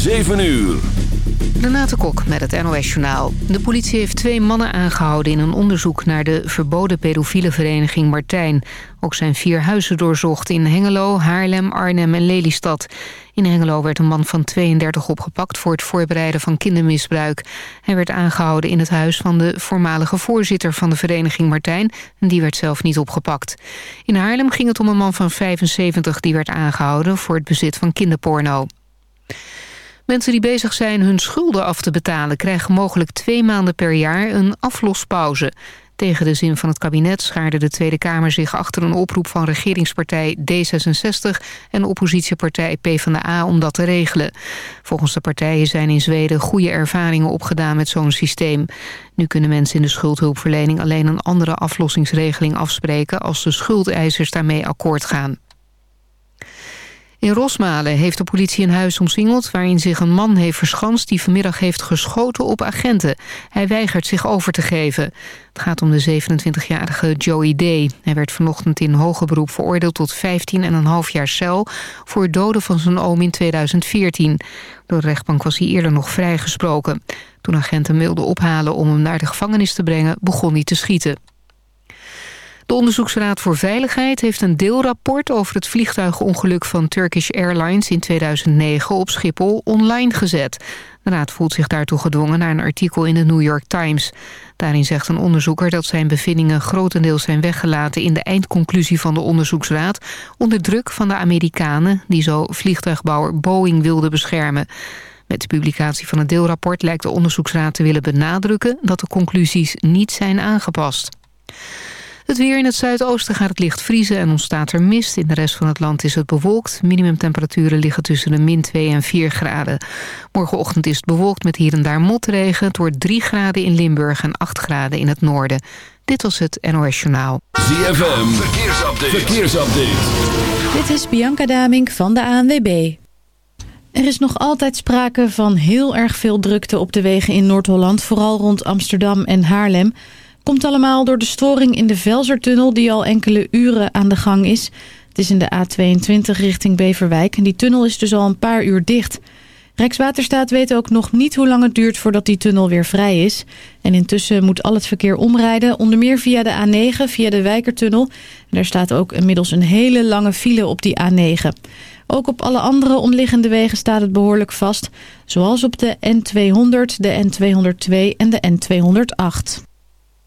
7 uur. Renate Kok met het NOS Journaal. De politie heeft twee mannen aangehouden in een onderzoek... naar de verboden pedofiele vereniging Martijn. Ook zijn vier huizen doorzocht in Hengelo, Haarlem, Arnhem en Lelystad. In Hengelo werd een man van 32 opgepakt... voor het voorbereiden van kindermisbruik. Hij werd aangehouden in het huis van de voormalige voorzitter... van de vereniging Martijn en die werd zelf niet opgepakt. In Haarlem ging het om een man van 75 die werd aangehouden... voor het bezit van kinderporno. Mensen die bezig zijn hun schulden af te betalen... krijgen mogelijk twee maanden per jaar een aflospauze. Tegen de zin van het kabinet schaarde de Tweede Kamer zich... achter een oproep van regeringspartij D66 en oppositiepartij PvdA om dat te regelen. Volgens de partijen zijn in Zweden goede ervaringen opgedaan met zo'n systeem. Nu kunnen mensen in de schuldhulpverlening alleen een andere aflossingsregeling afspreken... als de schuldeisers daarmee akkoord gaan. In Rosmalen heeft de politie een huis omsingeld... waarin zich een man heeft verschanst die vanmiddag heeft geschoten op agenten. Hij weigert zich over te geven. Het gaat om de 27-jarige Joey Day. Hij werd vanochtend in hoger beroep veroordeeld tot 15,5 jaar cel... voor het doden van zijn oom in 2014. Door de rechtbank was hij eerder nog vrijgesproken. Toen agenten wilden ophalen om hem naar de gevangenis te brengen... begon hij te schieten. De Onderzoeksraad voor Veiligheid heeft een deelrapport over het vliegtuigongeluk van Turkish Airlines in 2009 op Schiphol online gezet. De raad voelt zich daartoe gedwongen naar een artikel in de New York Times. Daarin zegt een onderzoeker dat zijn bevindingen grotendeels zijn weggelaten in de eindconclusie van de onderzoeksraad onder druk van de Amerikanen die zo vliegtuigbouwer Boeing wilden beschermen. Met de publicatie van het deelrapport lijkt de onderzoeksraad te willen benadrukken dat de conclusies niet zijn aangepast. Weer in het zuidoosten gaat het licht vriezen en ontstaat er mist. In de rest van het land is het bewolkt. Minimumtemperaturen liggen tussen de min 2 en 4 graden. Morgenochtend is het bewolkt met hier en daar motregen. Het wordt 3 graden in Limburg en 8 graden in het noorden. Dit was het NOS Journaal. ZFM, verkeersupdate. verkeersupdate. Dit is Bianca Damink van de ANWB. Er is nog altijd sprake van heel erg veel drukte op de wegen in Noord-Holland. Vooral rond Amsterdam en Haarlem. Komt allemaal door de storing in de Velsertunnel die al enkele uren aan de gang is. Het is in de A22 richting Beverwijk en die tunnel is dus al een paar uur dicht. Rijkswaterstaat weet ook nog niet hoe lang het duurt voordat die tunnel weer vrij is. En intussen moet al het verkeer omrijden, onder meer via de A9, via de Wijkertunnel. En daar staat ook inmiddels een hele lange file op die A9. Ook op alle andere omliggende wegen staat het behoorlijk vast. Zoals op de N200, de N202 en de N208.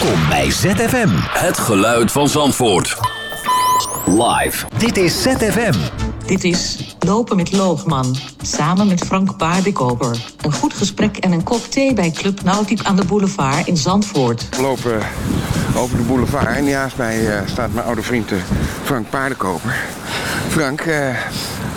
Welkom bij ZFM. Het geluid van Zandvoort. Live. Dit is ZFM. Dit is Lopen met Loogman, samen met Frank Paardenkoper. Een goed gesprek en een kop thee bij Club Nautiek aan de boulevard in Zandvoort. We lopen over de boulevard en naast mij eh, staat mijn oude vriend eh, Frank Paardenkoper. Frank, eh,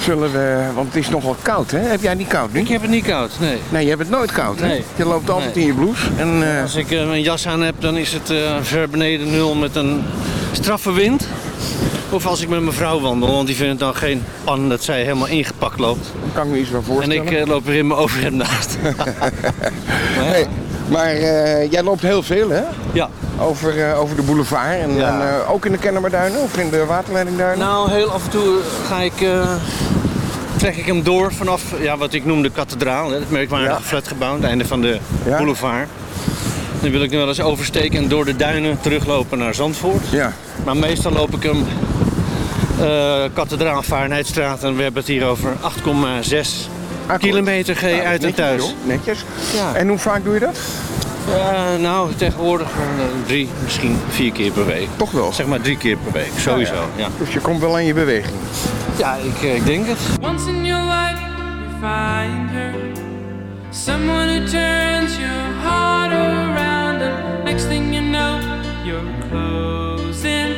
Zullen we, want het is nogal koud, hè? Heb jij niet koud nu? Ik heb het niet koud, nee. Nee, je hebt het nooit koud, hè? Nee. Je loopt altijd Nee. in je blouse. En, eh, Als ik eh, mijn jas aan heb, dan is het eh, ver beneden nul met een straffe wind. Of als ik met mijn vrouw wandel, want die vindt het dan geen pan dat zij helemaal ingepakt loopt. kan ik me iets En voorstellen. ik eh, loop er in mijn overhemd naast. Hey, maar eh, jij loopt heel veel, hè? Ja. Over, eh, over de boulevard. En, Ja. en, eh, ook in de Kennemerduinen of in de waterleidingduinen? Nou, heel af en toe ga ik, eh, trek ik hem door vanaf ja, wat ik noem de kathedraal. Hè, het merkwaardige flatgebouw, het einde van de Ja. boulevard. Dan wil ik nu wel eens oversteken en door de duinen teruglopen naar Zandvoort. Ja. Maar meestal loop ik hem eh kathedraal Varenheidstraat en we hebben het hier over 8,6 kilometer G Nou, uit en thuis. joh. Netjes. Ja. En hoe vaak doe je dat? Ja, nou, tegenwoordig eh, drie, misschien vier keer per week. Toch wel? Zeg maar drie keer per week, sowieso. Ja, Dus je komt wel aan je beweging. ja ik, eh, ik denk het. Once in your life, you find her. Someone who turns your heart around, and next thing you know, you're closing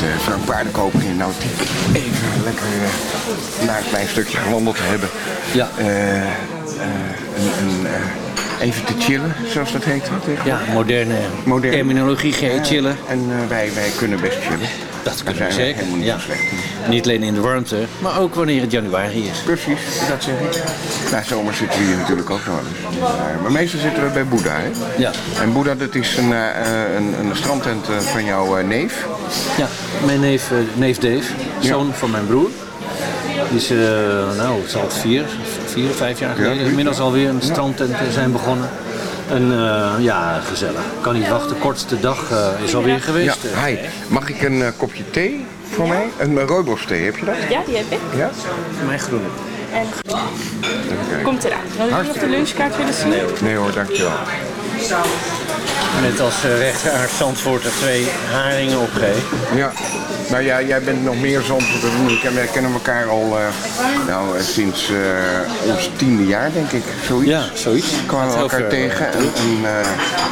met eh, Frank Paardenkoper in Nautiek. Even lekker eh, naar een klein stukje gewandeld te hebben. Ja. Eh, een- een, even te chillen, zoals dat heet. tegenwoordig. Ja, moderne, Moderne. terminologie, chillen. En wij, wij kunnen best chillen. Dat we zijn zeker. Ja. Niet alleen in de warmte, maar ook wanneer het januari is. Precies, dat zeg ik. Na zomer zitten we hier natuurlijk ook nog wel eens. Maar- meestal zitten we bij Boeddha, hè? Ja. En Boeddha, dat is een, eh, eh, een, een strandtent eh, van jouw eh, neef. Ja, mijn neef, eh, neef Dave, zoon van mijn broer. Die is, eh, nou, het zal vier, vier, vijf jaar geleden zoiets, inmiddels ja. alweer een strandtent eh, zijn begonnen. En eh, ja, gezellig. Kan niet wachten. Kortste dag eh, is alweer geweest. Ja, hi. Mag ik een eh, kopje thee voor mij? Een uh, rooibos thee, heb je dat? Ja, die heb ik. Ja? Mijn groene. En komt eraan. Wil je nog de lunchkaart willen zien? Nee hoor, dankjewel. Net als uh, rechteraard Zandvoort er twee haringen opgeeft. Ja, nou ja, jij bent nog meer Zandvoort dan ik. En wij kennen elkaar al uh, nou, uh, sinds uh, ons tiende jaar, denk ik. Zoiets. Ja, zoiets. Kwamen we elkaar tegen. En, en,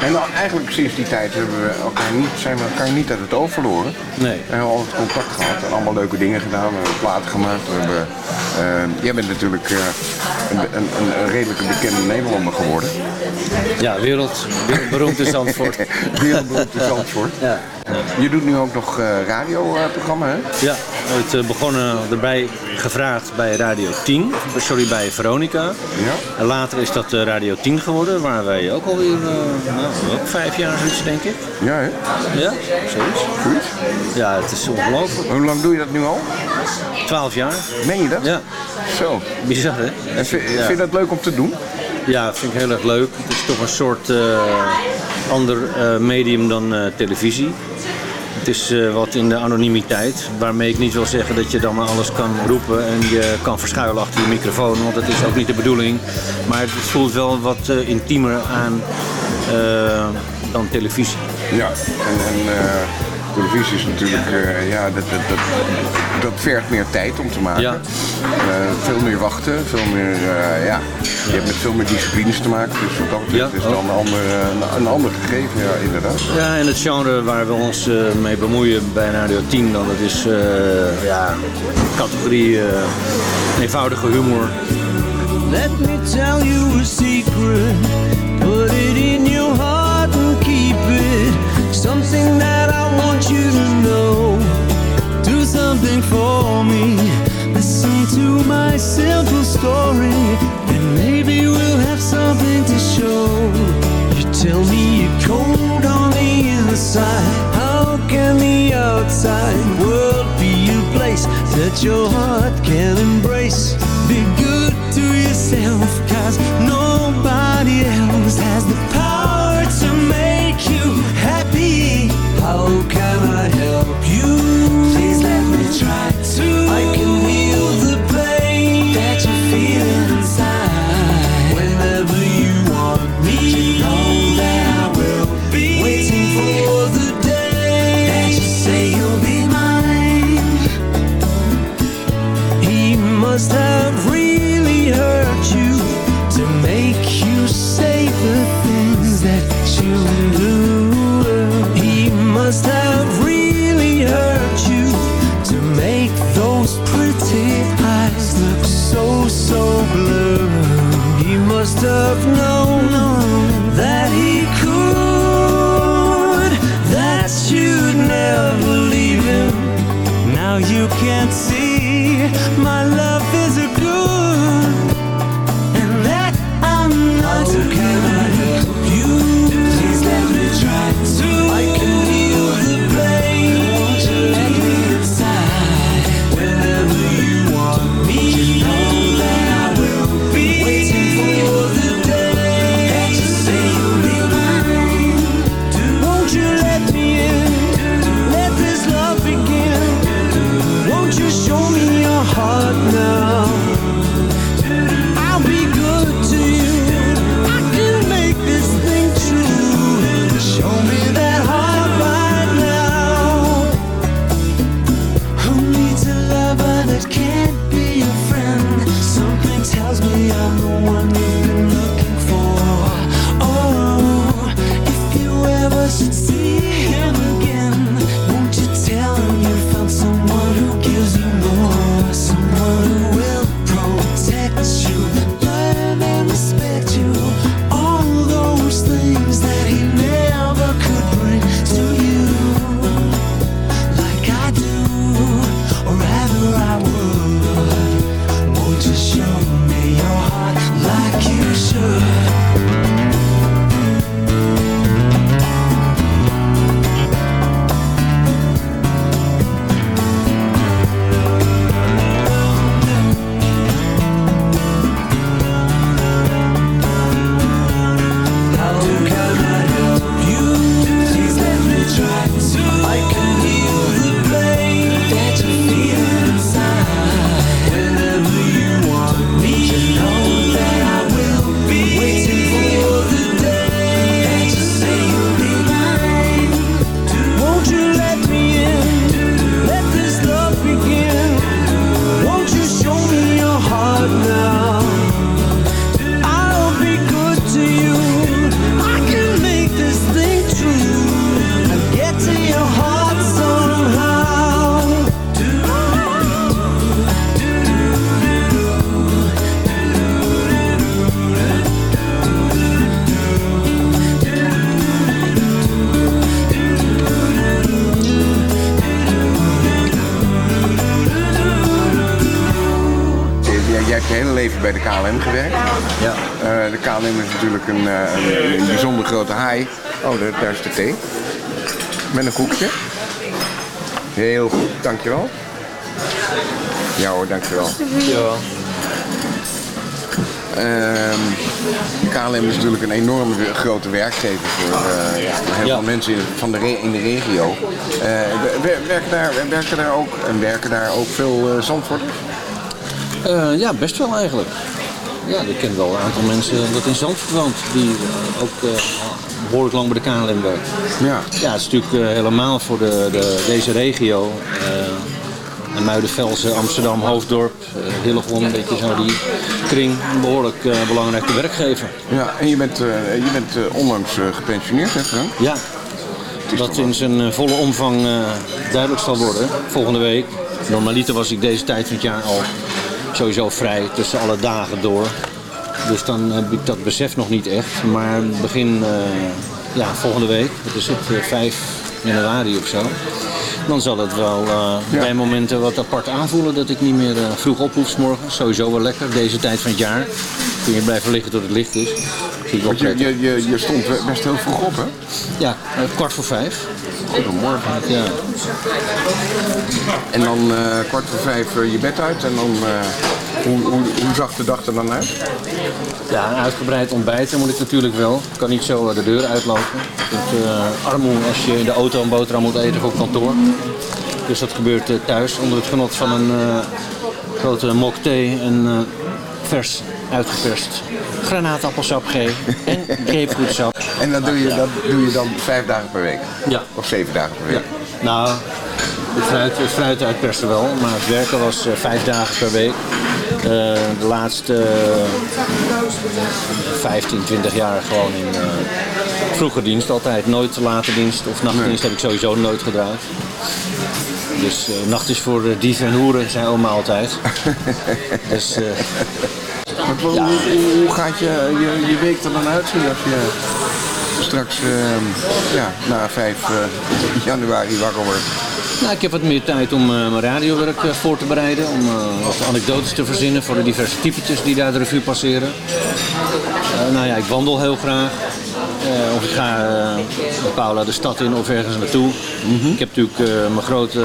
en nou, eigenlijk sinds die tijd hebben we elkaar niet, zijn we elkaar niet uit het oog verloren. Nee. We hebben altijd contact gehad en allemaal leuke dingen gedaan. We hebben platen gemaakt. We hebben, jij bent natuurlijk een, een, een, redelijke bekende Nederlander geworden. Ja, wereld, wereldberoemd in Zandvoort. wereldberoemd in Zandvoort. Ja. Je doet nu ook nog uh, radioprogramma, hè? Ja, het uh, begonnen erbij gevraagd bij Radio 10, sorry, bij Veronica. Ja. En later is dat uh, Radio 10 geworden, waar wij ook alweer, nou, ook vijf jaar zoiets, denk ik. Ja, hè? Ja, zoiets. Zoiets? Ja, het is ongelooflijk. Hoe lang doe je dat nu al? Twaalf jaar. Meen je dat? Ja. Zo. Bizar, hè? En vind, ja. vind je dat leuk om te doen? Ja, vind ik heel erg leuk. Het is toch een soort uh, ander uh, medium dan uh, televisie. Het is wat in de anonimiteit, waarmee ik niet wil zeggen dat je dan alles kan roepen en je kan verschuilen achter je microfoon, want dat is ook niet de bedoeling. Maar het voelt wel wat intiemer aan dan televisie. Ja, en, en televisie is natuurlijk, uh, ja, dat, dat, dat, dat vergt meer tijd om te maken. Ja. Uh, veel meer wachten, veel meer, uh, ja, je hebt met veel meer disciplines te maken. Dus wat dat betreft Ja, is het dan een ander, een ander gegeven, ja, inderdaad. Ja, en het genre waar we ons mee bemoeien bij Radio 10, dan, dat is ja, categorie eenvoudige humor. Let me tell you a secret, for me. Listen to my simple story, and maybe we'll have something to show. You tell me you're cold on the inside. How can the outside world be a place that your heart can embrace? Be good to yourself, cause nobody else has the power say the things that you do. He must have really hurt you to make those pretty eyes look so, so blue. He must have known that he could, that you'd never leave him. Now you can't see my love werkgever voor eh, ja, heel veel mensen in, van de re- in de regio. Eh, wer- werken, daar, werken, daar ook, en werken daar ook veel uh, Zandvoorters? Eh, ja, best wel eigenlijk. Ja, ik ken wel een aantal mensen dat in Zandvoort woont, die eh, ook eh, behoorlijk lang bij de KLM werken. Ja. Ja, het is natuurlijk eh, helemaal voor de, de, deze regio. eh en Muidenvelsen, Amsterdam, Hoofddorp, eh Hillegom, een beetje zo die kring, een behoorlijk eh, belangrijke werkgever. Ja, en je bent, eh, je bent eh, onlangs gepensioneerd, hè Frank? Ja, dat in zijn volle omvang duidelijk zal worden volgende week. Normaliter was ik deze tijd van het jaar al sowieso vrij tussen alle dagen door. Dus dan heb ik dat besef nog niet echt. Maar begin ja, volgende week, dat is het, eh, 5 januari of zo. Dan zal het wel eh, bij momenten wat apart aanvoelen dat ik niet meer eh, vroeg op hoef 's morgens. Sowieso wel lekker, deze tijd van het jaar. Kun je blijven liggen tot het licht is. Je, je, je, je stond best heel vroeg op, hè? Ja, eh, kwart voor vijf. Goedemorgen. Ja. En dan eh, kwart voor vijf eh, je bed uit en dan... hoe, hoe, hoe zag de dag er dan uit? Ja, een uitgebreid ontbijten moet ik natuurlijk wel. Ik kan niet zo de deur uitlopen. Het uh, armoe als je in de auto een boterham moet eten of op kantoor. Dus dat gebeurt thuis onder het genot van een grote mok thee en vers uitgeperst granaatappelsap G en grapefruitsap. En dat doe, je, dat doe je dan vijf dagen per week? Ja. Of zeven dagen per week? Nou, het fruit, het fruit uitpersen wel, maar het werken was eh, vijf dagen per week. Eh, de laatste eh, 15, 20 jaar gewoon in eh, vroege dienst altijd. Nooit late dienst of nachtdienst heb ik sowieso nooit gedraaid. Dus eh, nacht is voor eh, dieven en hoeren, zei oma altijd. dus, Maar hoe, hoe, hoe gaat je, je, je week er dan uitzien als je straks eh, ja, na 5 eh, januari wakker wordt? Nou, ik heb wat meer tijd om eh, mijn radiowerk eh, voor te bereiden. Om wat anekdotes te verzinnen voor de diverse typetjes die daar de revue passeren. Nou ja, ik wandel heel graag. Of ik ga met Paula de stad in of ergens naartoe. Ik heb natuurlijk mijn grote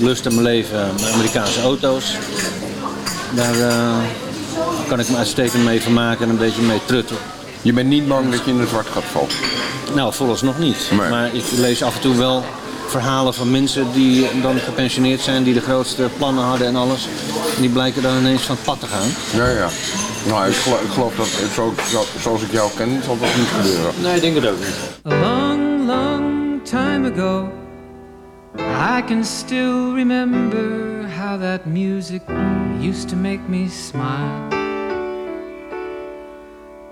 lust in mijn leven, mijn Amerikaanse auto's. Daar kan ik me uitstekend mee vermaken en een beetje mee trutten. Je bent niet bang dat je in een zwart gat valt? Nou, vooralsnog niet. Maar ik lees af en toe wel verhalen van mensen die dan gepensioneerd zijn, die de grootste plannen hadden en alles. En die blijken dan ineens van het pad te gaan. Ja, ja. Nou, ik geloof, ik geloof dat zo, zo- zoals ik jou ken, zal dat niet gebeuren. Nee, ik denk het ook niet. A long, long time ago, I can still remember how that music used to make me smile.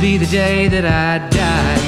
be the day that I die.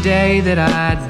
the day that I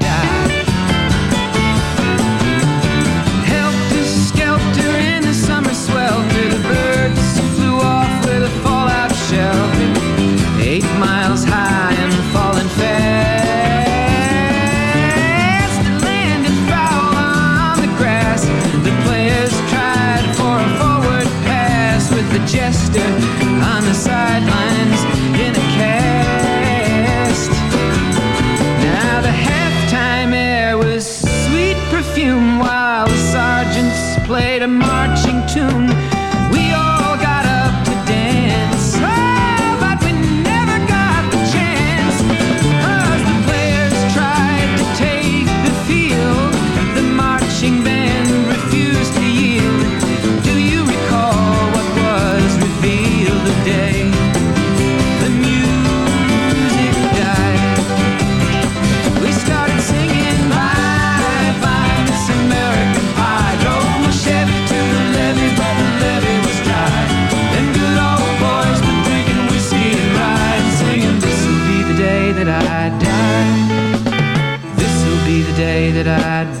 side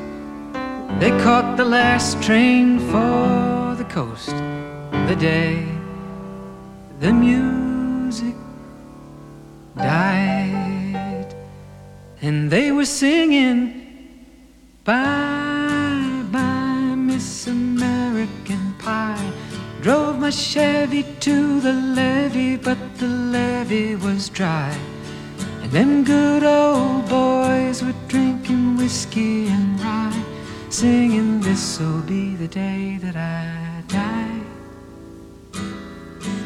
they caught the last train for the coast the day the music died. And they were singing, Bye, bye, Miss American Pie. Drove my Chevy to the levee, but the levee was dry. And them good old boys were drinking whiskey and rye, singing, This'll be the day that I die.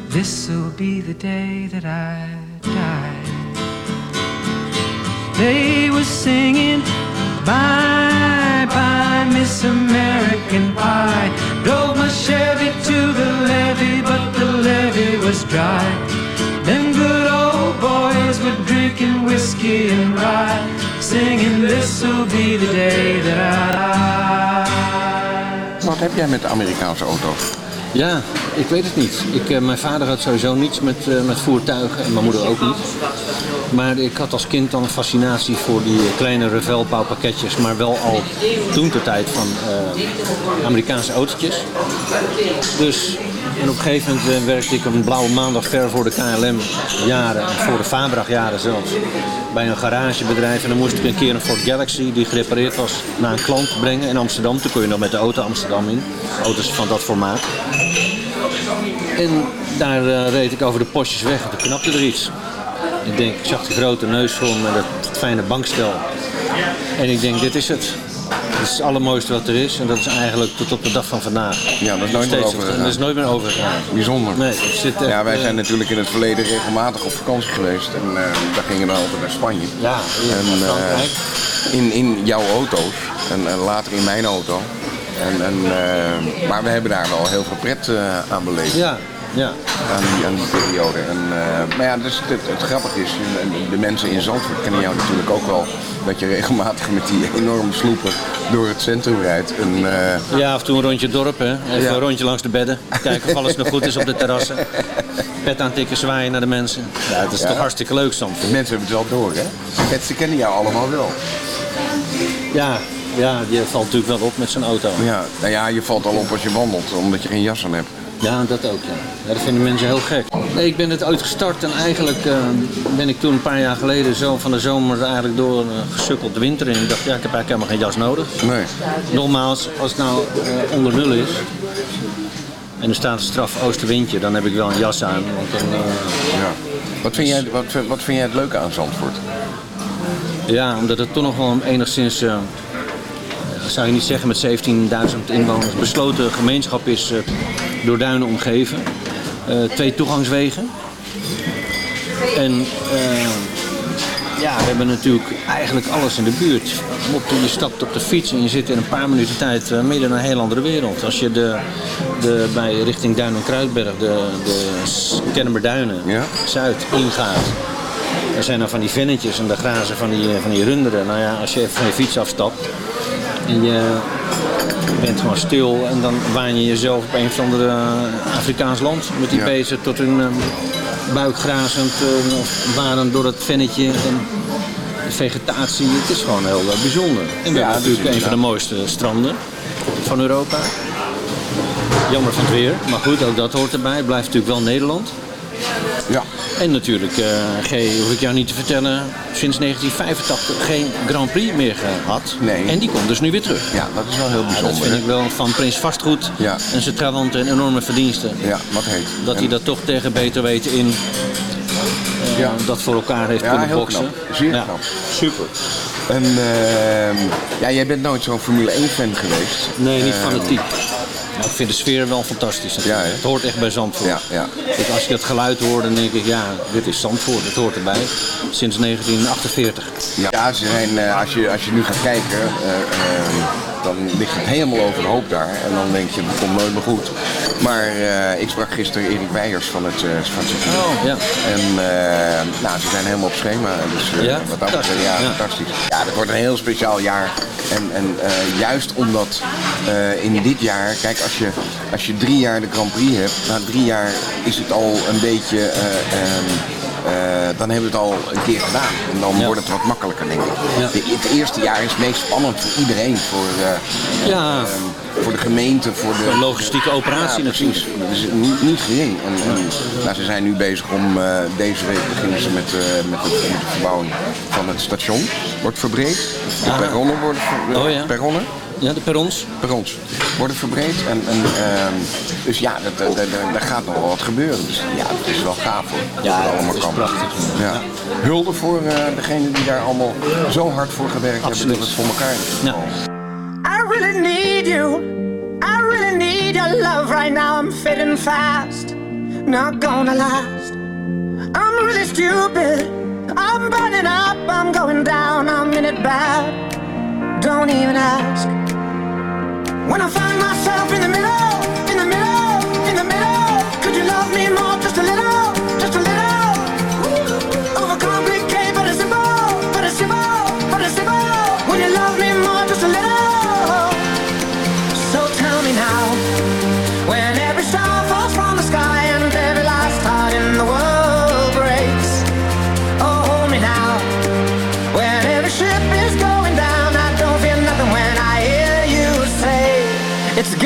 This'll be the day that I die. They were singing, Bye, bye, Miss American Pie. Drove my Chevy to the levee, but the levee was dry. Then good old boys were drinking whiskey and rye, singing, This'll be the day that I die. Wat heb jij met de Amerikaanse auto's? Ja, ik weet het niet. Ik, eh, mijn vader had sowieso niets met, eh, met voertuigen en mijn moeder ook niet. Maar ik had als kind dan een fascinatie voor die kleine Revel-pakketjes, maar wel al toen ter tijd van eh, Amerikaanse autootjes. Dus en op een gegeven moment eh, werkte ik een blauwe maandag ver voor de KLM jaren, en voor de Fabrag jaren zelfs, bij een garagebedrijf. En dan moest ik een keer een Ford Galaxy die gerepareerd was naar een klant brengen in Amsterdam. Toen kon je nog met de auto Amsterdam in, auto's van dat formaat. En daar eh, reed ik over de postjes weg en toen knapte er iets. Ik denk, ik zag de grote neusvorm met het fijne bankstel. En ik denk, dit is het. Is het allermooiste wat er is. En dat is eigenlijk tot op de dag van vandaag. Ja, dat is nooit meer overgegaan. Dat is nooit meer overgegaan. Bijzonder. Nee, het zit echt, ja, wij eh, zijn natuurlijk in het verleden regelmatig op vakantie geweest. En eh daar gingen we altijd naar Spanje. Ja, en, eh, in, in jouw auto's. En, en later in mijn auto. En, en, maar we hebben daar wel heel veel pret aan beleefd. Ja, ja. Aan die, aan die periode. En, eh, maar ja, dus het, het grappige is, de mensen in Zandvoort kennen jou natuurlijk ook wel. Dat je regelmatig met die enorme sloepen door het centrum rijdt. En, eh, Ja, af en toe een rondje dorp, hè. Even Ja. een rondje langs de bedden. Kijken of alles nog goed is op de terrassen. Pet aantikken, zwaaien naar de mensen. Ja, het is Ja. toch hartstikke leuk soms. De mensen hebben het wel door, hè? Ze kennen jou allemaal wel. Ja, ja, je valt natuurlijk wel op met zo'n auto. Ja, nou ja, je valt al op als je wandelt, omdat je geen jas aan hebt. Ja, dat ook, ja. ja. Dat vinden mensen heel gek. Nee, ik ben het uitgestart en eigenlijk eh, ben ik toen een paar jaar geleden zo van de zomer eigenlijk door eh, gesukkeld de winter in. Ik dacht, ja, ik heb eigenlijk helemaal geen jas nodig. Nee. Nogmaals, als het nou eh, onder nul is en er staat een straf oostenwindje, dan heb ik wel een jas aan. Want dan, eh, Ja. Wat vind, jij, wat, wat vind jij het leuke aan Zandvoort? Ja, omdat het toch nog wel een enigszins, eh, zou je niet zeggen met 17.000 inwoners, besloten gemeenschap is eh, door duinen omgeven. Eh, twee toegangswegen. En eh, ja, we hebben natuurlijk eigenlijk alles in de buurt. Je stapt op de fiets en je zit in een paar minuten tijd midden in een heel andere wereld. Als je de, de, bij richting Duin en Kruidberg, de, de Kennemerduinen, Zuid ingaat. Er zijn dan van die vennetjes en de grazen van die, van die runderen. Nou ja, als je even van je fiets afstapt en je bent gewoon stil en dan waan je jezelf op een of ander eh, Afrikaans land met die Ja. tot hun eh, buik grazend eh, of waren door het vennetje en de vegetatie. Het is gewoon heel eh, bijzonder. En we Ja, hebben natuurlijk een van de mooiste stranden van Europa. Jammer van het weer, maar goed, ook dat hoort erbij. Het blijft natuurlijk wel Nederland. Ja. En natuurlijk, eh G, hoef ik jou niet te vertellen, sinds 1985 geen Grand Prix meer gehad. Nee. En die komt dus nu weer terug. Ja, dat is wel heel Ja, bijzonder. dat vind hè? ik wel van Prins Vastgoed en zijn trawanten en enorme verdiensten. Ja, wat heet. Dat hij dat toch tegen beter weten in eh, dat voor elkaar heeft Ja, kunnen heel boksen. knap. Zeer Ja. knap. Super. En ehm, ja, jij bent nooit zo'n Formule 1 fan geweest. Nee, niet Ehm, fanatiek. Maar ik vind de sfeer wel fantastisch. Ja, hè? het hoort echt bij Zandvoort. Ja, ja. Ik, als je dat geluid hoort, dan denk ik, ja, dit is Zandvoort. Het hoort erbij. Sinds 1948. Ja, ze zijn, eh, als, je, als je nu gaat kijken, eh, ehm, dan ligt het helemaal overhoop daar. En dan denk je, dat komt nooit meer goed. Maar eh, ik sprak gisteren Erik Weijers van het, eh van het. Oh, ja. En eh, nou, ze zijn helemaal op schema. Dus Ja? wat dat betreft, ja, Ja. fantastisch. Ja, dat wordt een heel speciaal jaar. En, en juist omdat in dit jaar, kijk, als je, als je drie jaar de Grand Prix hebt, na drie jaar is het al een beetje. eh, ehm, eh, dan hebben we het al een keer gedaan. En dan wordt het wat makkelijker, denk ik. De- het eerste jaar is het meest spannend voor iedereen. Voor, eh, Ja. ehm, voor de gemeente, voor de... Een logistieke operatie precies. Dat is niet, niet gering. En, en, nou, ze zijn nu bezig om... eh, deze week beginnen ze met, eh, met, het, met de verbouwing van het station. Wordt verbreed. De Ah. perronnen worden ver- Oh perronnen. Ja, de perrons. Perrons worden verbreed. En, en, ehm, dus ja, dat, dat, dat- daar gaat nog wel wat gebeuren. Dus ja, het is wel gaaf hoor. Ja, dat het allemaal is kan. prachtig. Ja. Hulde voor uh, degenen die daar allemaal zo hard voor gewerkt hebben dat het voor elkaar is. Ja. I really need you. I really need your love right now. I'm fading fast. Not gonna last. I'm really stupid. I'm burning up. I'm going down. I'm in it bad. Don't even ask. Just a little,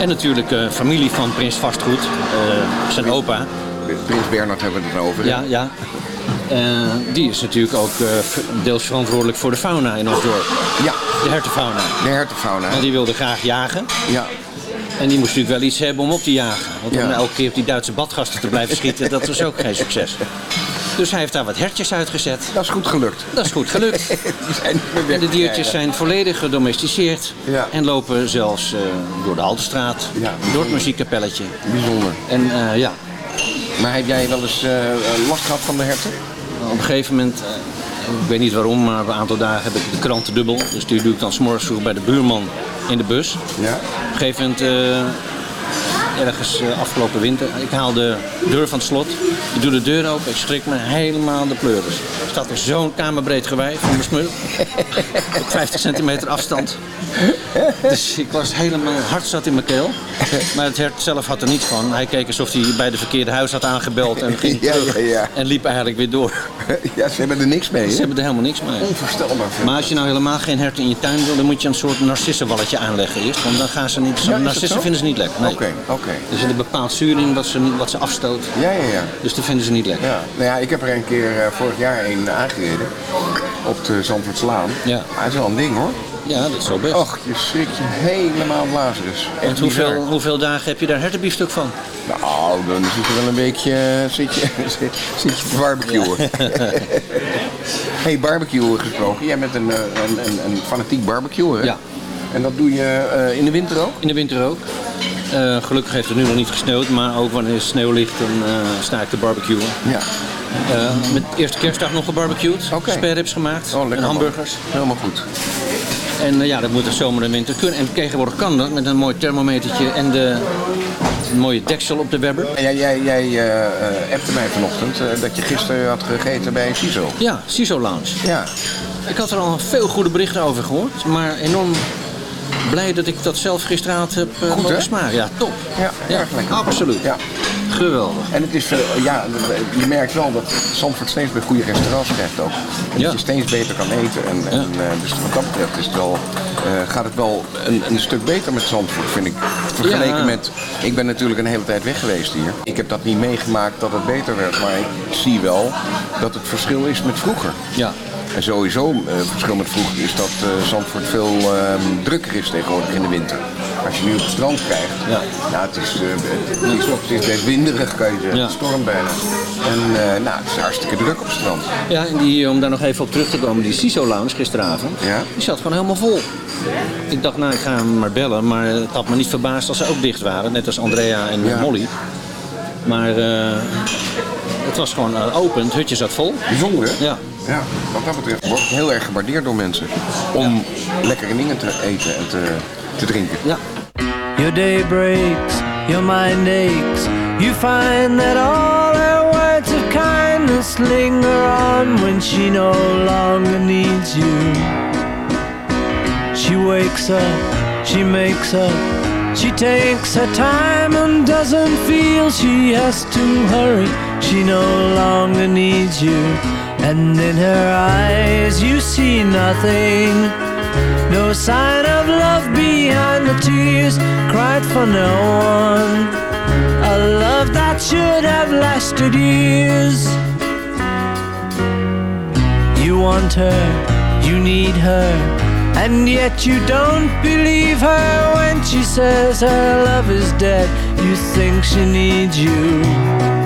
En natuurlijk eh, familie van Prins Vastgoed, eh, zijn opa. Prins Bernhard hebben we het over. Ja, ja. Eh, die is natuurlijk ook eh, deels verantwoordelijk voor de fauna in ons dorp. Ja. De hertenfauna. De hertenfauna. En die wilde graag jagen. Ja. En die moest natuurlijk wel iets hebben om op te jagen. Want om Ja. elke keer op die Duitse badgasten te blijven schieten, dat was ook geen succes. Dus hij heeft daar wat hertjes uitgezet. Dat is goed gelukt. Dat is goed gelukt. En de diertjes zijn volledig gedomesticeerd. Ja. En lopen zelfs eh, door de Haltestraat, door het muziekkapelletje. Bijzonder. En ja. Maar heb jij wel eens last gehad van de herten? Op een gegeven moment, eh, ik weet niet waarom, maar een aantal dagen heb ik de kranten dubbel. Dus die doe ik dan s'morgens vroeg bij de buurman in de bus. Ja. Op een gegeven moment eh, ergens eh, afgelopen winter. Ik haal de deur van het slot. Ik doe de deur open. Ik schrik me helemaal de pleuris. Er staat er zo'n kamerbreed gewei van mijn smul. Op 50 centimeter afstand. Dus ik was helemaal hard zat in mijn keel. Maar het hert zelf had er niets van. Hij keek alsof hij bij de verkeerde huis had aangebeld en ging Ja, terug. ja, ja. En liep eigenlijk weer door. Ja, ze hebben er niks mee. Ze hebben er helemaal niks mee. Onvoorstelbaar. Maar als je nou helemaal geen herten in je tuin wil, dan moet je een soort narcissenwalletje aanleggen eerst. Want dan gaan ze niet. narcissen vinden ze niet lekker. Nee. Oké, oké. Er zit een bepaald zuur in wat ze, wat ze afstoot. Ja, ja, ja. Dus dat vinden ze niet lekker. Ja, nou ja, ik heb er een keer eh, vorig jaar een aangereden. Op de Zandvoortslaan. Ja. Maar het is wel een ding hoor. Ja, dat is wel best. Och, je schrikt je helemaal. Want Echt hoeveel, bizar. hoeveel dagen heb je daar hertenbiefstuk van? Nou, dan zit je wel een beetje zit je, zit, zit je te barbecuen. hey, barbecuen gesproken. Jij bent een, eh, een, een, een fanatiek barbecuer, hè? Ja. En dat doe je eh, in de winter ook? In de winter ook. Eh, gelukkig heeft het nu nog niet gesneeuwd, maar ook wanneer sneeuw ligt, dan eh, sta ik te barbecuen. Ja. Eh, met eerste kerstdag nog gebarbecued. Oké. Spareribs gemaakt. Oh, en man. hamburgers. Helemaal goed. En ja, dat moet er zomer en winter kunnen. En tegenwoordig kan dat met een mooi thermometertje en de een mooie deksel op de Webber. En jij, jij, jij eh, appte mij vanochtend dat je gisteren had gegeten bij CISO. Ja, CISO Lounge. Ja. Ik had er al veel goede berichten over gehoord, maar enorm blij dat ik dat zelf gisteravond heb uh, Goed, mogen hè? smaken. Ja, top. Ja, erg lekker. Absoluut. Ja. Geweldig. En het is veel, ja, je merkt wel dat Zandvoort steeds meer goede restaurants krijgt ook. En Ja. dat je steeds beter kan eten. En, en, eh, dus wat dat betreft is het wel, eh, gaat het wel een, een stuk beter met Zandvoort, vind ik. Vergeleken Ja. met, ik ben natuurlijk een hele tijd weg geweest hier. Ik heb dat niet meegemaakt dat het beter werd, maar ik zie wel dat het verschil is met vroeger. Ja. En sowieso, eh, verschil met vroeger is dat eh, Zandvoort veel ehm, drukker is tegenwoordig in de winter. Als je nu op het strand krijgt, ja. nou, het, is, eh, het, is, het is best winderig, kan je zeggen. Ja. Het stormt bijna. En nou, het is hartstikke druk op het strand. Ja, en die, om daar nog even op terug te komen, die CISO Lounge gisteravond, Ja. die zat gewoon helemaal vol. Ik dacht, nou, ik ga hem maar bellen, maar het had me niet verbaasd als ze ook dicht waren, net als Andrea en Ja. Molly. Maar het was gewoon eh, open, het hutje zat vol. Bijzonder, hè? Ja. Ja, wat dat betreft wordt het heel erg gewaardeerd door mensen. Om lekkere dingen te eten en te, te drinken. Ja. Your day breaks, your mind aches. You find that all her words of kindness linger on when she no longer needs you. She wakes up, she makes up, she takes her time and doesn't feel she has to hurry. She no longer needs you, and in her eyes you see nothing. No sign of love behind the tears cried for no one. A love that should have lasted years. You want her, you need her, and yet you don't believe her when she says her love is dead. You think she needs you.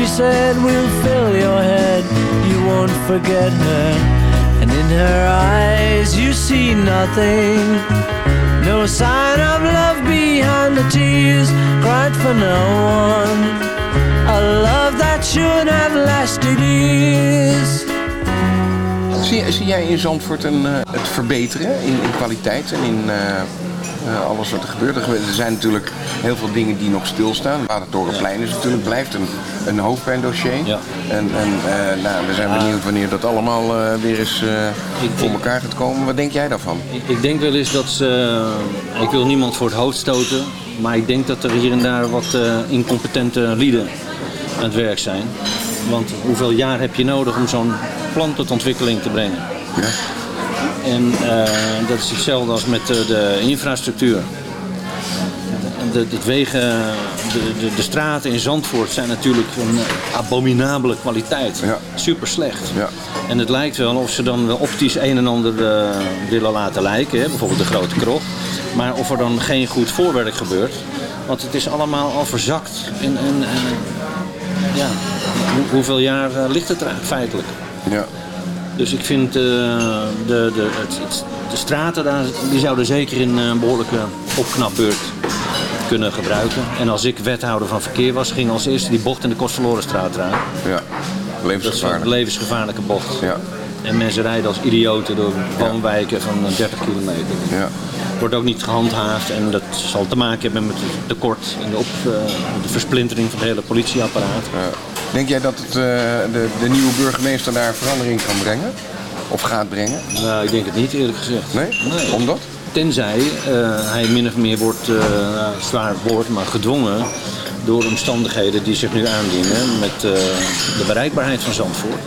she said will fill your head. You won't forget her, and in her eyes you see nothing. No sign of love behind the tears cried for no one. A love that should have lasted years. Zie, zie jij in Zandvoort een, eh, het verbeteren in, in kwaliteit en in eh, alles wat er gebeurt? Er, zijn natuurlijk heel veel dingen die nog stilstaan. Watertorenplein is natuurlijk, blijft een, een hoofdpijndossier. En, en eh, nou, we zijn benieuwd wanneer dat allemaal eh, weer eens eh, voor elkaar gaat komen. Wat denk jij daarvan? Ik, ik denk wel eens dat ze. eh, ik wil niemand voor het hoofd stoten. Maar ik denk dat er hier en daar wat eh, incompetente lieden aan het werk zijn. Want hoeveel jaar heb je nodig om zo'n plan tot ontwikkeling te brengen? Ja. En eh, dat is hetzelfde als met eh, de infrastructuur. de, de wegen, de, de, de straten in Zandvoort zijn natuurlijk van abominabele kwaliteit. Super slecht. En het lijkt wel of ze dan optisch een en ander eh, willen laten lijken. Hè? Bijvoorbeeld de grote krocht. Maar of er dan geen goed voorwerk gebeurt. Want het is allemaal al verzakt. En, en, en, ja, hoe- hoeveel jaar ligt het er feitelijk? Ja. Dus ik vind eh, de, de, het, het- de straten daar, die zouden zeker in eh, een behoorlijke opknapbeurt kunnen gebruiken. En als ik wethouder van verkeer was, ging als eerste die bocht in de Kostverlorenstraat eruit. Ja, levensgevaarlijk. Dat is een levensgevaarlijk bocht. Ja. En mensen rijden als idioten door woonwijken van eh, 30 kilometer. Ja. Wordt ook niet gehandhaafd en dat zal te maken hebben met het tekort en de, op, eh, de versplintering van het hele politieapparaat. Denk jij dat het, eh, de, de nieuwe burgemeester daar verandering kan brengen? Of gaat brengen? Nou, ik denk het niet eerlijk gezegd. Nee? Omdat? Tenzij eh, hij min of meer wordt, eh, zwaar woord, maar gedwongen door omstandigheden die zich nu aandienen met de bereikbaarheid van Zandvoort.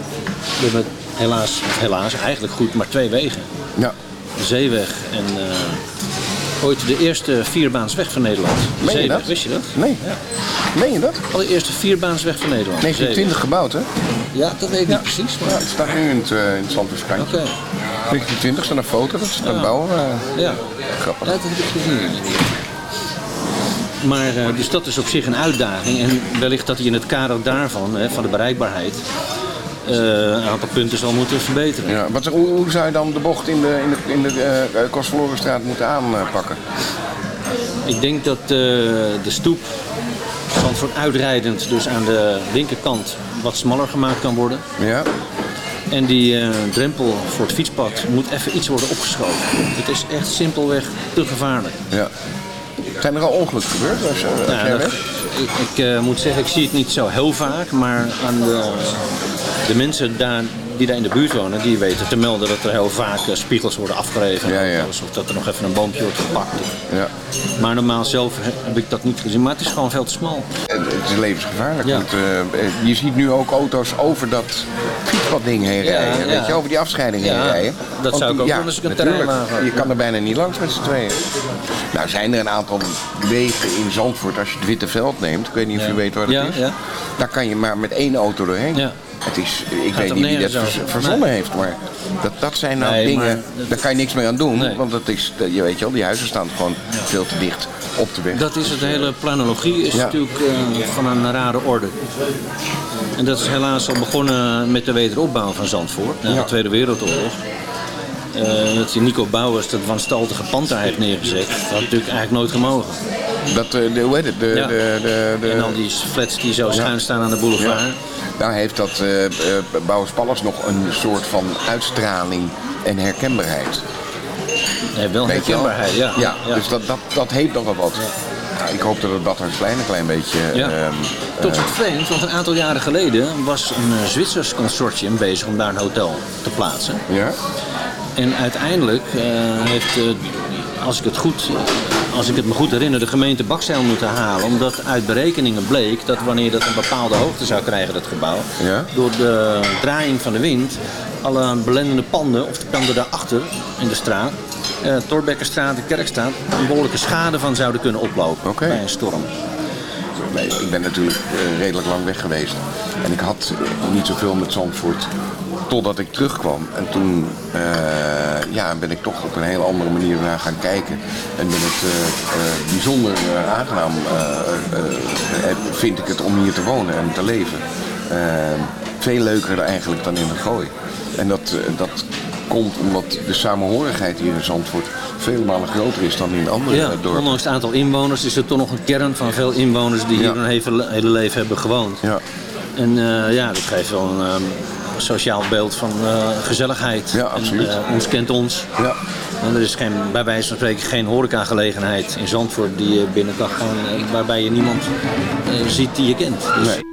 We hebben helaas, helaas eigenlijk goed maar twee wegen. Ja. De Zeeweg en ooit de eerste vierbaansweg van Nederland. De Meen je dat? wist je dat? Nee. Ja. Meen je dat? Allereerste vierbaansweg van Nederland. 1920 gebouwd, hè? Ja, dat weet ik niet precies. Maar... Ja, het staat nu in het, in het Zandvoortskantje. Oké. 1920 staat een foto, dat is het bouwen. eh, Ja. Grappig. Dat heb ik gezien. Maar, eh, dus dat is op zich een uitdaging. En wellicht dat hij in het kader daarvan, hè, van de bereikbaarheid, een aantal punten zal moeten verbeteren. Ja, wat, hoe, hoe zou je dan de bocht in de, in de, in de eh, Kostverlorenstraat moeten aanpakken? Ik denk dat eh, de stoep Zandvoort uitrijdend, dus aan de linkerkant, wat smaller gemaakt kan worden. Ja. En die eh, drempel voor het fietspad moet even iets worden opgeschoven. Het is echt simpelweg te gevaarlijk. Ja. Zijn er al ongelukken gebeurd? Als, dat-? Ik ik eh, moet zeggen, ik zie het niet zo heel vaak, maar aan de, de mensen daar, die daar in de buurt wonen, die weten te melden dat er heel vaak eh, spiegels worden afgereven. Of dat er nog even een boompje wordt gepakt. Ja. Maar normaal zelf heb ik dat niet gezien, maar het is gewoon veel te smal. Het het is levensgevaarlijk. Want, eh, je ziet nu ook auto's over dat fietspadding heen Ja, rijden. ja. Weet je, over die afscheiding heen rijden. dat Want zou ik ook ja, doen als ik een natuurlijk. Je kan er bijna niet langs met z'n tweeën. Nou zijn er een aantal wegen in Zandvoort. Als je het Witte Veld neemt. Ik weet niet of je weet waar dat is. ja. Daar kan je maar met één auto doorheen. Ja. Het is, ik Gaat weet niet wie dat verzonnen Nee. heeft. Maar dat, dat zijn nou Nee, dingen, daar kan je niks mee aan doen. Want dat is, je weet je wel, die huizen staan gewoon veel te dicht op de weg. Dat is het, de hele planologie is Ja. natuurlijk eh, van een rare orde. En dat is helaas al begonnen met de wederopbouw van Zandvoort, na Ja. de Tweede Wereldoorlog. Eh, dat die Nico Bouwers dat wanstaltige pand daar heeft neergezet. Dat had natuurlijk eigenlijk nooit gemogen. Dat, eh, de, hoe heet het? De, Ja. de, de, de, En al die flats die zo schuin staan aan de boulevard. Ja. Nou heeft dat eh, Bouwers Palace nog een soort van uitstraling en herkenbaarheid. Nee, wel herkenbaarheid, ja. Ja, Ja. dus dat, dat, dat heeft nog wel wat. Ik hoop dat het Badhuisplein een klein beetje... Ja. ehm, Tot eh, het vreemd, want een aantal jaren geleden was een eh, Zwitsers consortium bezig om daar een hotel te plaatsen. Ja? En uiteindelijk eh, heeft, eh, als, ik het goed, als ik het me goed herinner, de gemeente bakzeil moeten halen. Omdat uit berekeningen bleek dat wanneer dat een bepaalde hoogte zou krijgen, dat gebouw, Ja? door de draaiing van de wind, alle belendende panden, of de panden daarachter in de straat, eh Torbekkerstraat en Kerkstraat, een behoorlijke schade van zouden kunnen oplopen bij een storm. Nee, ik ben natuurlijk eh, redelijk lang weg geweest. En ik had niet zoveel met Zandvoort totdat ik terugkwam. En toen eh, ja, ben ik toch op een hele andere manier naar gaan kijken. En ben het eh, bijzonder aangenaam, vind ik het om hier te wonen en te leven. Veel leuker eigenlijk dan in de gooi. En dat, dat komt omdat de samenhorigheid hier in Zandvoort vele malen groter is dan in andere Ja, dorpen. ondanks het aantal inwoners is er toch nog een kern van veel inwoners die hier hun hele, hele leven hebben gewoond. Ja. En eh, ja, dat geeft wel een ehm, sociaal beeld van eh, gezelligheid. Ja, absoluut. En, eh, ons kent ons. Ja. En er is geen, bij wijze van spreken geen horecagelegenheid in Zandvoort die je binnen kan gaan waarbij je niemand ziet die je kent. Dus Back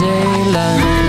Daylight.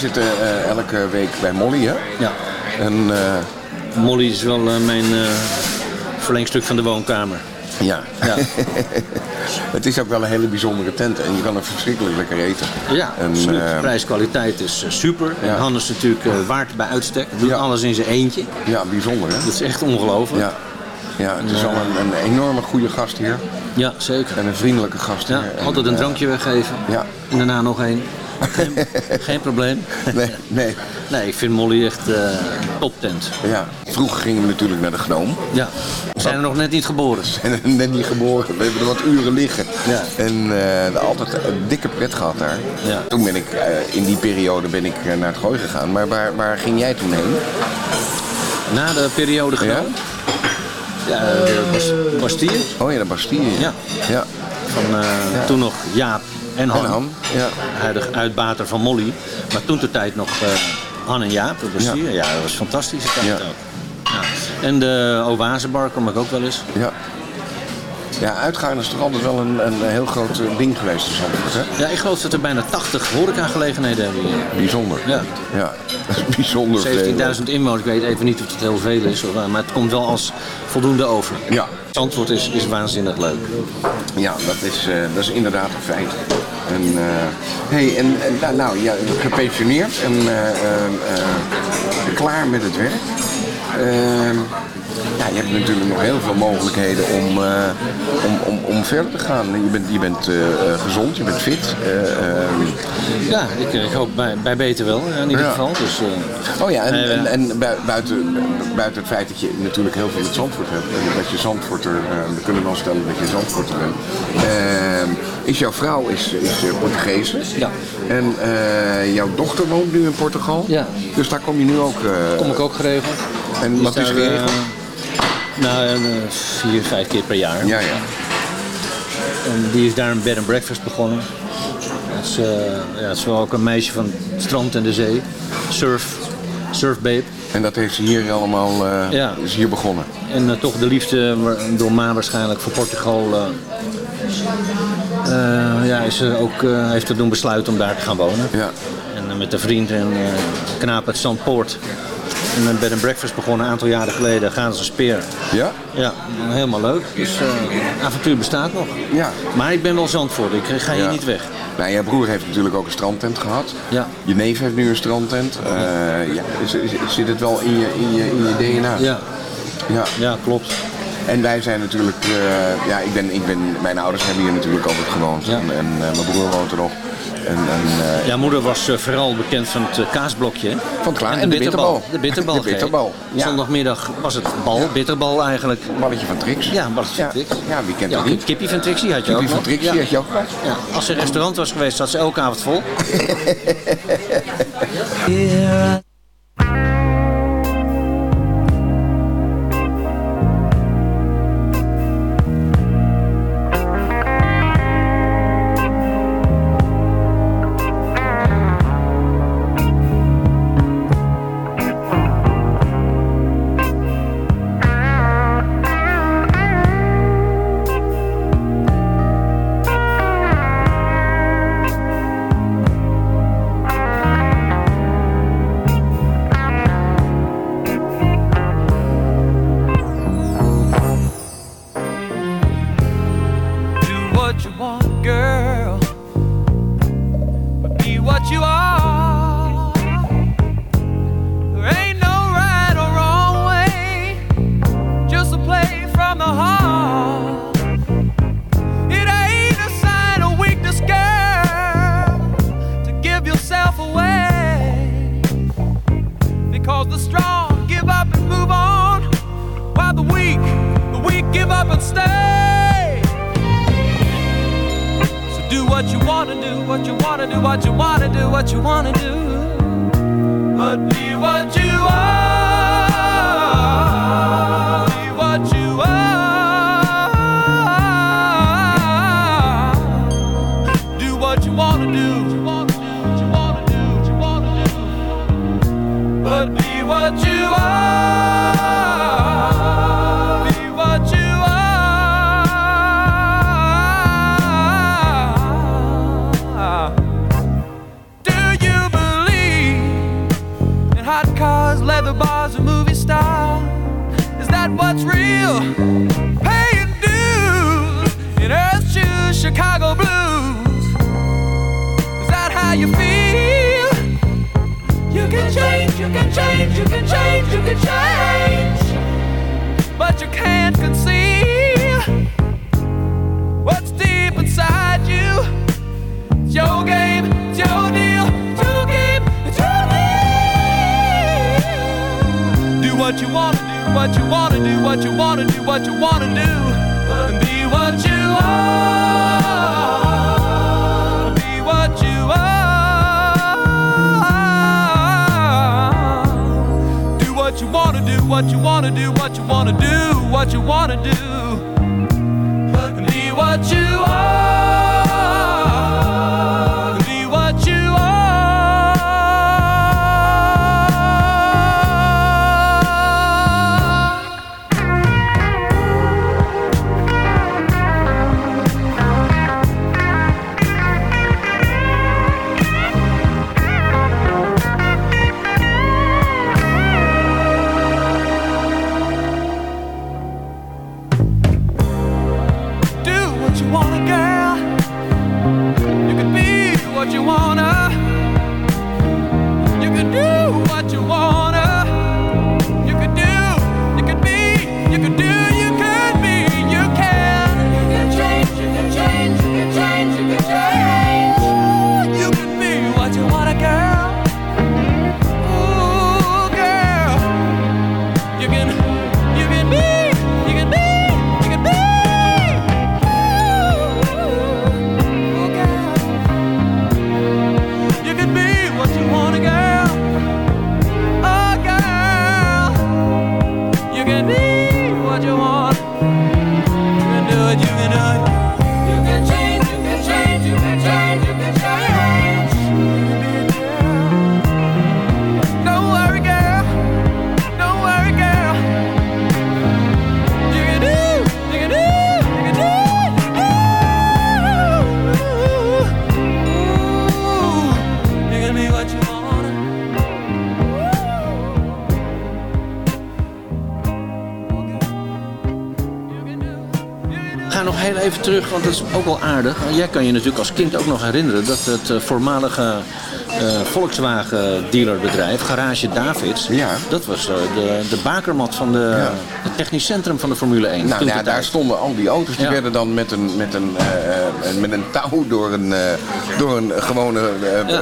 Jij zit eh, elke week bij Molly, hè? Ja. En, eh, Molly is wel eh, mijn verlengstuk van de woonkamer. Ja. Ja. het is ook wel een hele bijzondere tent en je kan er verschrikkelijk lekker eten. Ja, En, absoluut. Prijs-kwaliteit is super. En Hannes is natuurlijk waard bij uitstek. Doet alles in zijn eentje. Ja, bijzonder hè? Dat is echt ongelooflijk. Ja. Ja, het is Ja. al een, een enorme goede gast hier. Ja, zeker. En een vriendelijke gast Ja, hier. En, altijd een drankje weggeven. Ja. En daarna nog één. Geen, geen probleem. Nee, nee. Nee, ik vind Molly echt eh toptent. Ja. Vroeger gingen we natuurlijk naar de Gnoom. Ja. We zijn er nog net niet geboren. We zijn er net niet geboren. We hebben er wat uren liggen. Ja. En eh altijd een dikke pret gehad daar. Ja. Toen ben ik, eh, in die periode ben ik naar het gooi gegaan. Maar waar, waar ging jij toen heen? Na de periode Ja? genomen. Ja, de Bas- Bastille. Oh ja, de Bastille. Ja. Ja. Van toen nog Jaap en Han. En Han, ja. Huidig uitbater van Molly. Maar toen de tijd nog eh, Han en Jaap, de Bastille. Ja. dat was fantastische tijd Ja. ook. Ja. En de Oasebar kom ik ook wel eens. Ja. Ja, uitgaan is toch altijd wel een, een heel groot eh, ding geweest in Zandvoort, hè? Ja, ik geloof dat er bijna 80 horecagelegenheden hebben hier. Bijzonder. Ja. Ja, dat is bijzonder. veel. 17.000 inwoners, ik weet even niet of het heel veel is, maar het komt wel als voldoende over. Ja. Zandvoort is, is waanzinnig leuk. Ja, dat is, eh, dat is inderdaad een feit. En, eh, hey, en, nou, nou, ja, gepensioneerd en eh, eh, klaar met het werk. Ja, je hebt natuurlijk nog heel veel mogelijkheden om, eh, om, om, om verder te gaan. Je bent, je bent eh, eh, gezond, je bent fit. eh, ehm, Ja, ik, ik hoop bij, bij beter wel in ieder Ja. geval. Dus, Oh ja, en, en, en bui- buiten, buiten het feit dat je natuurlijk heel veel met Zandvoort hebt. En dat je Zandvoorter, we kunnen wel stellen dat je Zandvoorter bent. Ehm, is jouw vrouw is, is Portugese. Ja. En jouw dochter woont nu in Portugal. Ja. Dus daar kom je nu ook... kom ik ook geregeld. En wat is geregeld? Nou, eh, vier, vijf keer per jaar. Ja, ja. En die is daar een bed and breakfast begonnen. Het is, eh, ja, het is wel ook een meisje van het strand en de zee. Surf, surfbabe. En dat heeft ze hier allemaal eh, Ja. is hier begonnen. En toch de liefde door Ma waarschijnlijk voor Portugal. ja, is ze ook, heeft er doen besluiten om daar te gaan wonen. Ja. En met een vriend en knaap uit Zandpoort. En een bed and breakfast begonnen een aantal jaren geleden. Gaan ze speer. Ja? Ja, helemaal leuk. Dus eh avontuur bestaat nog. Ja. Maar ik ben wel Zandvoort. Ik ga hier Ja. niet weg. Nou, jouw broer heeft natuurlijk ook een strandtent gehad. Ja. Je neef heeft nu een strandtent. Eh, ja, zit het wel in je, in je, in je DNA? Ja. Ja. ja, klopt. En wij zijn natuurlijk, eh, ja, ik ben, ik ben, mijn ouders hebben hier natuurlijk altijd gewoond. En, en eh, mijn broer woont er nog. En, en, eh, Ja, moeder was eh, vooral bekend van het eh, kaasblokje. hè? Van het klaar- en de bitterbal. De bitterbal. De bitterbal, ja. Zondagmiddag was het bal, bitterbal eigenlijk. Balletje van Trix. Ja, een balletje van Trix. Ja, wie kent Ja, dat niet? Kippie van Trixie had je Kippie ook van nog. Trixie Ja. had je ook. Als er een restaurant was geweest, zat ze elke avond vol. from the heart. It ain't a sign of weakness, girl, to give yourself away. Because the strong give up and move on, while the weak, the weak give up and stay. So do what you wanna do, what you wanna do, what you wanna do, what you wanna do. But be what you are. What's real? Paying dues in Earth shoes, Chicago blues. Is that how you feel? You can change, you can change, you can change, you can change. But you can't conceive what's deep inside you. It's your game, it's your deal, it's your game, it's your deal. Do what you do, what you wanna do, what you wanna do, what you wanna do. And be what you are. Be what you are. Do what you wanna do, what you wanna do, what you wanna do, what you wanna do. And be what you are. Want dat is ook wel aardig. Jij kan je natuurlijk als kind ook nog herinneren dat het eh, voormalige eh, Volkswagen dealerbedrijf, Garage Davids, dat was eh, de, de bakermat van de, het technisch centrum van de Formule 1. Nou, ja, de daar tijd. stonden al die auto's. Die Ja. werden dan met een, met een, eh, met een touw door een, door een gewone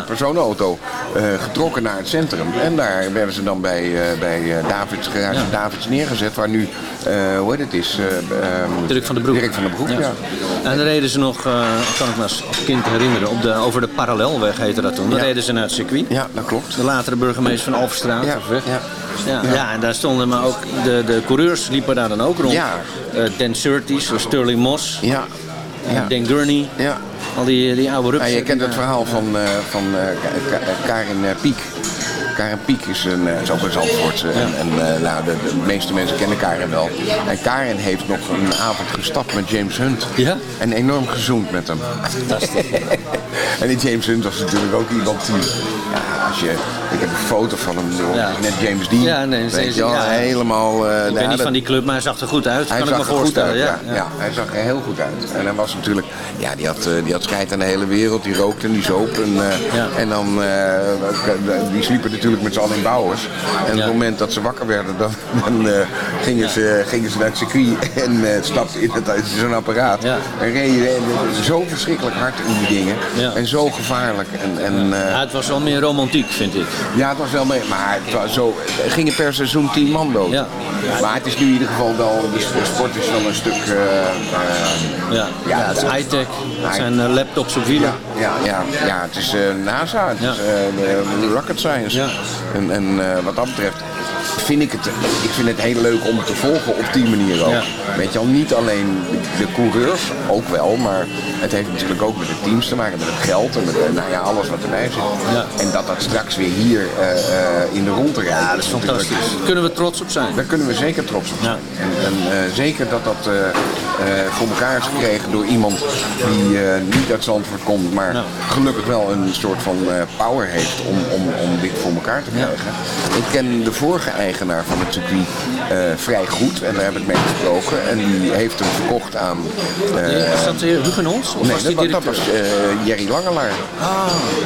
personenauto getrokken naar het centrum. En daar werden ze dan bij, bij Davids, garage Davids neergezet. Waar nu, hoe heet het is? ehm, Dirk van den Broek. Dirk van den Broek, ja. En dan reden ze nog, kan ik me als kind herinneren, op de, over de parallelweg heette dat toen. Dan Ja. reden naar het circuit. Ja, dat klopt. De latere burgemeester van Alverstraat. Ja, ja. Ja, Ja. ja. en daar stonden maar ook, de, de coureurs liepen daar dan ook rond. Ja. Eh, Dan Surtees, Sterling Moss, Ja. Ja. Dan Gurney. Ja. Al die, die oude rups. Ja, je kent het verhaal van, eh, van eh, Ka- Ka- Karin eh, Piek. Karin Piek is, een, eh, is ook een Zandvoortse. En, en eh, nou, de, de meeste mensen kennen Karin wel. En Karin heeft nog een avond gestapt met James Hunt. Ja? En enorm gezoend met hem. en die James Hunt was natuurlijk ook iemand die... Ja, als je, ik heb een foto van hem, Ja. net James Dean. Ja, nee, weet je ja. helemaal... eh, Ik ben niet van die club, maar hij zag er goed uit. hij kan zag ik me er goed voorstellen. uit, ja. ja. Hij zag er heel goed uit. En hij was natuurlijk, ja, die had, eh, die had scheid aan de hele wereld. Die rookte en die zoop. En, eh, en dan, eh, die sliepen natuurlijk met z'n allen in bouwers. En op het moment dat ze wakker werden, dan, dan eh, gingen, ze, gingen ze naar het circuit en eh stapten in, in zo'n apparaat. En reden en, zo verschrikkelijk hard in die dingen. En zo gevaarlijk. En, en, eh, het was wel meer romantiek, vind ik. ja, het was wel mee, maar het was zo, er gingen per seizoen tien man dood. Maar het is nu in ieder geval wel, de sport is wel een stuk... Ja, ja, het high-tech. Het zijn laptops op wielen. Ja, ja, ja, het is eh, NASA, het is eh, de rocket science. En, en eh, wat dat betreft vind ik het, ik vind het heel leuk om te volgen op die manier ook. Ja. Weet je al, niet alleen de, coureurs, ook wel, maar het heeft natuurlijk ook met de teams te maken, met het geld en met nou ja, alles wat erbij zit. En dat dat straks weer hier eh, eh, in de rond rijdt. Ja, dat is fantastisch. Daar kunnen we trots op zijn. Daar kunnen we zeker trots op zijn. En, en eh, zeker dat dat voor elkaar is gekregen door iemand die eh, niet uit Zandvoort komt, maar gelukkig wel een soort van eh, power heeft om, om, om dit voor elkaar te krijgen. Ik ken de vorige eigenaar van het circuit eh, vrij goed en daar heb ik mee gesproken. En die heeft hem verkocht aan... eh, Was dat eh, Hugenons? Of nee, was dat, die dat was eh, Jerry Langelaar.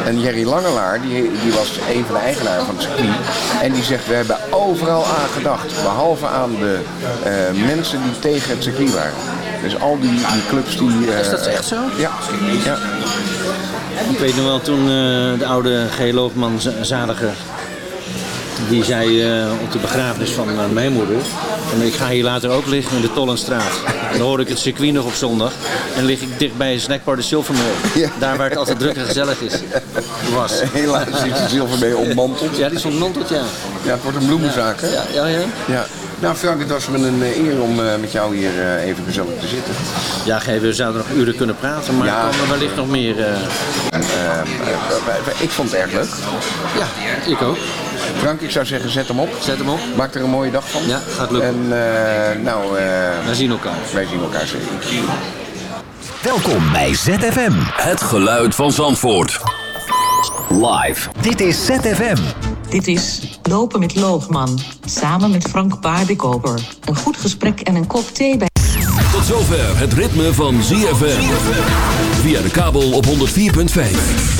En Jerry Langelaar, die, die was een van de eigenaren van het circuit. En die zegt, we hebben overal aan gedacht. Behalve aan de eh, mensen die tegen het circuit waren. Dus al die, die clubs die... eh, Is dat echt zo? Ja. ja. Ik weet nog wel toen eh, de oude G. Loofman Z- Zadiger, die zei eh, op de begrafenis van eh, mijn moeder, van, ik ga hier later ook liggen in de Tollenstraat. En dan hoor ik het circuit nog op zondag en lig ik dicht bij snackbar de Silvermeel. Daar waar het altijd druk en gezellig is. Was. Helaas is de Silvermeel ontmanteld. Ja, die is ontmanteld, ja. Ja, het wordt een bloemenzaak, hè? Ja, ja, ja. ja. Nou Frank, het was me een eh, eer om met jou hier even gezellig te zitten. Ja, we zouden nog uren kunnen praten, maar Ja. er wellicht nog meer... eh, ik vond het erg leuk. Ja, ik ook. Frank, ik zou zeggen, zet hem op. Zet hem op. Maak er een mooie dag van. Ja, gaat lukken. En eh, nou... eh, wij zien elkaar. Wij zien elkaar zeker. Welkom bij ZFM. Het geluid van Zandvoort. Live. Dit is ZFM. Dit is Lopen met Loogman. Samen met Frank Paardenkoper. Een goed gesprek en een kop thee bij... Tot zover het ritme van ZFM. Via de kabel op 104.5.